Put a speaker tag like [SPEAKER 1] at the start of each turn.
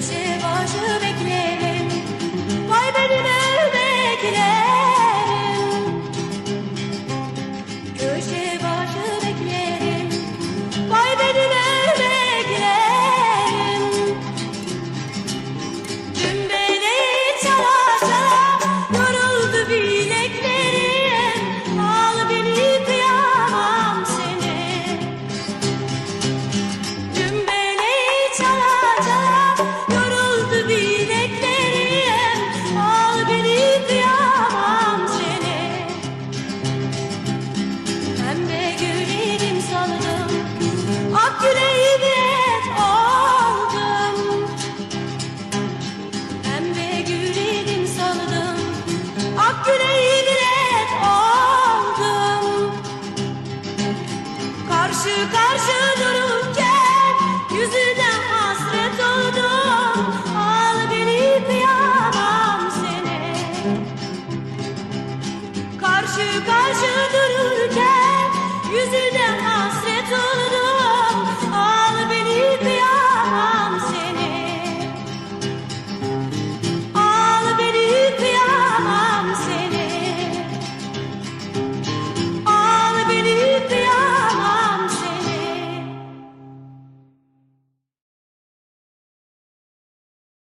[SPEAKER 1] Köşe başı beklerim. Vay bölümü beklerim Köşe başı beklerim. Vay bölümü beklerim Dümbeleyi çala çala Yoruldu bileklerim. Al beni kıyamam seni. Dümbeleyi çala çala Pembe gülerim saldım Ak yüreği et aldım. Pembe gülerim saldım Ak yüreği et aldım. Karşı karşı